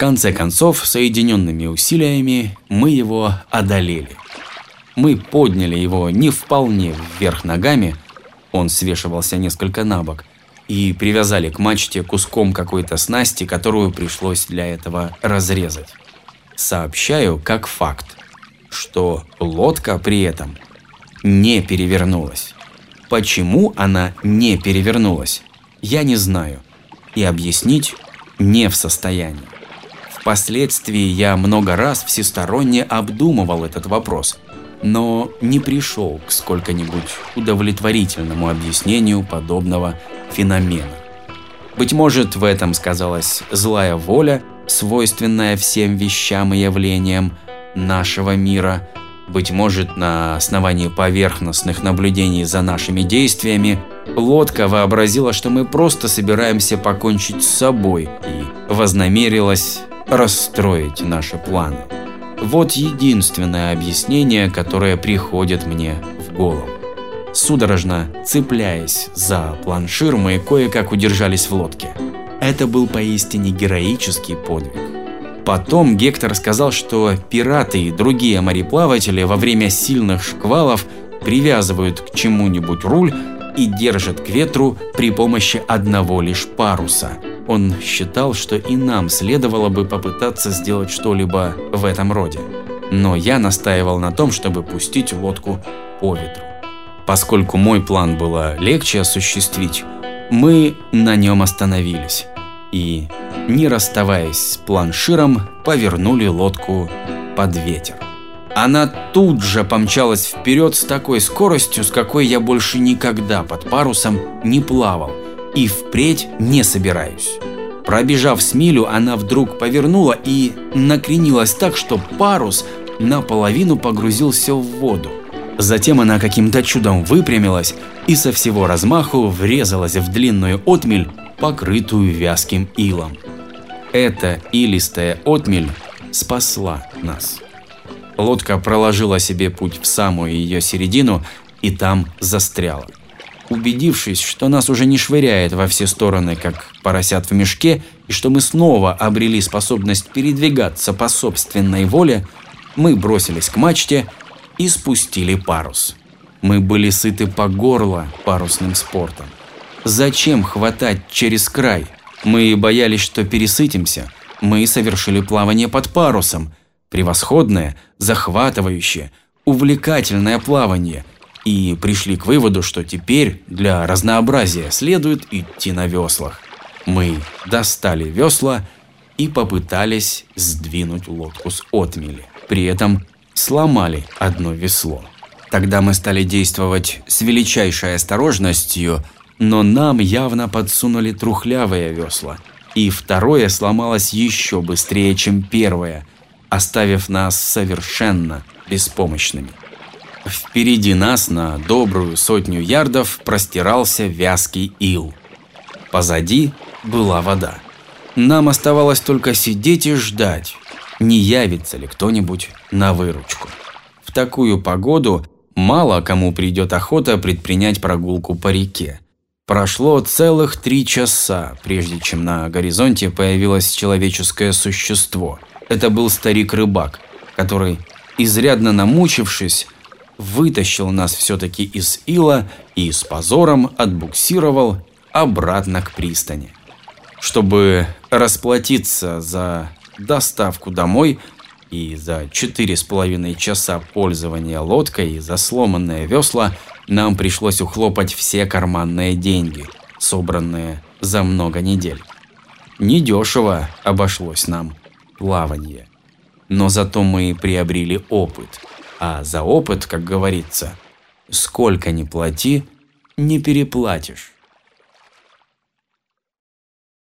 конце концов, соединенными усилиями мы его одолели. Мы подняли его не вполне вверх ногами, он свешивался несколько на бок, и привязали к мачте куском какой-то снасти, которую пришлось для этого разрезать. Сообщаю как факт, что лодка при этом не перевернулась. Почему она не перевернулась, я не знаю и объяснить не в состоянии. Впоследствии я много раз всесторонне обдумывал этот вопрос, но не пришел к сколько-нибудь удовлетворительному объяснению подобного феномена. Быть может, в этом сказалась злая воля, свойственная всем вещам и явлениям нашего мира. Быть может, на основании поверхностных наблюдений за нашими действиями, лодка вообразила, что мы просто собираемся покончить с собой и вознамерилась расстроить наши планы. Вот единственное объяснение, которое приходит мне в голову. Судорожно цепляясь за планшир, мы кое-как удержались в лодке. Это был поистине героический подвиг. Потом Гектор сказал, что пираты и другие мореплаватели во время сильных шквалов привязывают к чему-нибудь руль и держат к ветру при помощи одного лишь паруса. Он считал, что и нам следовало бы попытаться сделать что-либо в этом роде. Но я настаивал на том, чтобы пустить лодку по ветру. Поскольку мой план было легче осуществить, мы на нем остановились и, не расставаясь с планширом, повернули лодку под ветер. Она тут же помчалась вперед с такой скоростью, с какой я больше никогда под парусом не плавал и впредь не собираюсь. Пробежав с милю, она вдруг повернула и накренилась так, что парус наполовину погрузился в воду. Затем она каким-то чудом выпрямилась и со всего размаху врезалась в длинную отмель, покрытую вязким илом. Эта илистая отмель спасла нас. Лодка проложила себе путь в самую ее середину и там застряла. Убедившись, что нас уже не швыряет во все стороны, как поросят в мешке, и что мы снова обрели способность передвигаться по собственной воле, мы бросились к мачте и спустили парус. Мы были сыты по горло парусным спортом. Зачем хватать через край? Мы боялись, что пересытимся. Мы совершили плавание под парусом. Превосходное, захватывающее, увлекательное плавание. И пришли к выводу, что теперь для разнообразия следует идти на веслах. Мы достали весла и попытались сдвинуть лодку с отмели. При этом сломали одно весло. Тогда мы стали действовать с величайшей осторожностью, но нам явно подсунули трухлявые весла. И второе сломалось еще быстрее, чем первое, оставив нас совершенно беспомощными. Впереди нас на добрую сотню ярдов простирался вязкий ил. Позади была вода. Нам оставалось только сидеть и ждать, не явится ли кто-нибудь на выручку. В такую погоду мало кому придет охота предпринять прогулку по реке. Прошло целых три часа, прежде чем на горизонте появилось человеческое существо. Это был старик-рыбак, который, изрядно намучившись, вытащил нас все-таки из ила и с позором отбуксировал обратно к пристани. Чтобы расплатиться за доставку домой и за четыре с половиной часа пользования лодкой и за сломанные весла нам пришлось ухлопать все карманные деньги, собранные за много недель. Недешево обошлось нам плавание. Но зато мы приобрели опыт. А за опыт, как говорится, сколько ни плати, не переплатишь.